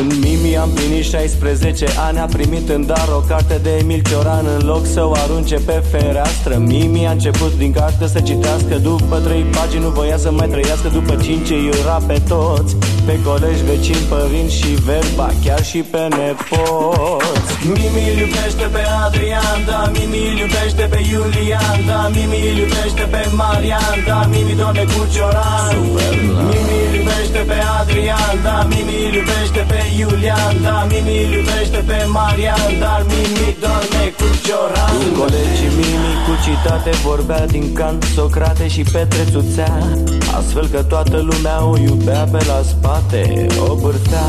Când Mimi am plinit 16 ani A primit în dar o carte de Emil Cioran În loc să o arunce pe fereastră. Mimi a început din carte să citească După trei pagini nu voia să mai trăiască După cinci îi ura pe toți Pe colegi, vecini, părinți și verba Chiar și pe nepoți. Mimi îl iubește pe Adrian Da, Mimi îl iubește pe Iulian Da, Mimi îl iubește pe Marian Da, Mimi doarme cu Cioran. Super, da. Mimi îl iubește pe Adrian Da, Mimi îl iubește pe Iulian Da, Mimi îl iubește pe Marian Dar Mimi doarme cu Cioran. Colegii Mimi cu citate vorbea din Kant, Socrate și Petre Țuțea. Astfel că toată lumea o iubea pe la spate O bârtea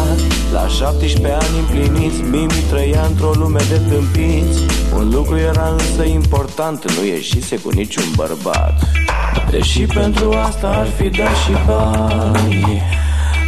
La 17 ani împliniți Mimi trăia într-o lume de tâmpiți. Un lucru era însă important Nu ieșise cu niciun bărbat. Deși pentru asta ar fi dat și bani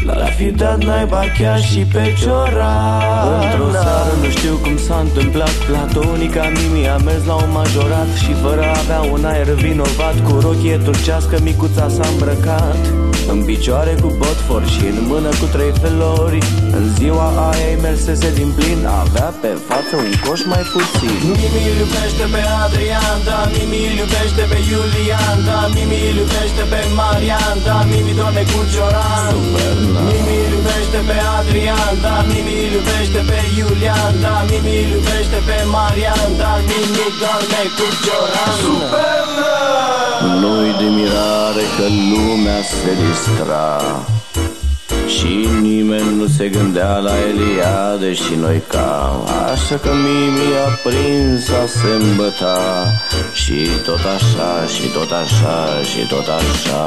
L-ar fi dat naiba chiar și pe cioran Într-o seară nu știu cum s-a întâmplat. Platonica Mimi a mers la un majorat Și fără a avea un aer vinovat Cu rochie turcească micuța s-a îmbrăcat În picioare cu botfor și în mână cu trei felori. În ziua aia ei mersese din plin Avea pe față un coș mai puțin. Mimi îl iubește pe Adrian Da, Mimi îl iubește pe Iulian Da, Mimi îl iubește pe Marian Da, Mimi doarme cu cioran. Mimi îl iubește pe Adrian Da, Mimi îl iubește pe Iulian Da, Mimi îl iubește pe Marian Da, Mimi doarme cu cioran Nu-i de mirare că lumea se distra. Și nimeni nu se gândea la Eliade și noi ca Așa că Mimi a prins a se îmbăta. Și tot așa, și tot așa, și tot așa.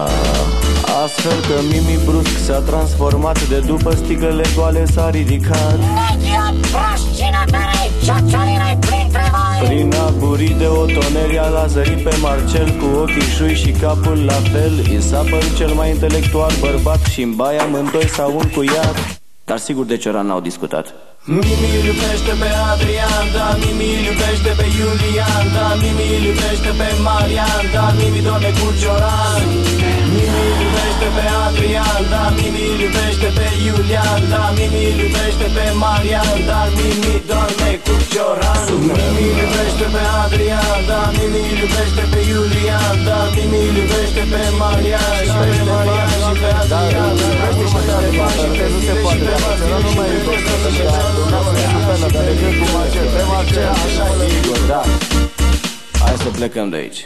Astfel că Mimi brusc s-a transformat De după sticlele goale s-a ridicat. Negia proșcină tărei, ciociolină printre voi Prin aburii de otoneria l-a zărit pe Marcel Cu ochii șui și capul la fel. I s-a părut cel mai intelectual bărbat și în baia amândoi s-au încuiat. Dar sigur de Cioran n-au discutat? Mimi îl iubește pe Adrian, da, Mimi îl iubește pe Iulian Da, Mimi îl iubește pe Marian, da, Mimi doarme cu Cioran. Mimi îl iubește pe Adrian, da, Mimi îl iubește pe Iulian Da, Mimi îl iubește pe Marian, da, Mimi doarme cu Cioran. Mimi îl iubește pe Adrian, da, Mimi îl iubește pe Iulian Da, Mimi îl iubește pe Marian. Și pe Marian și pe Adrian. Da, iubește și pe Adrian. Și pe Mimi și pe Marian și pe iubește și pe Hai să plecăm de aici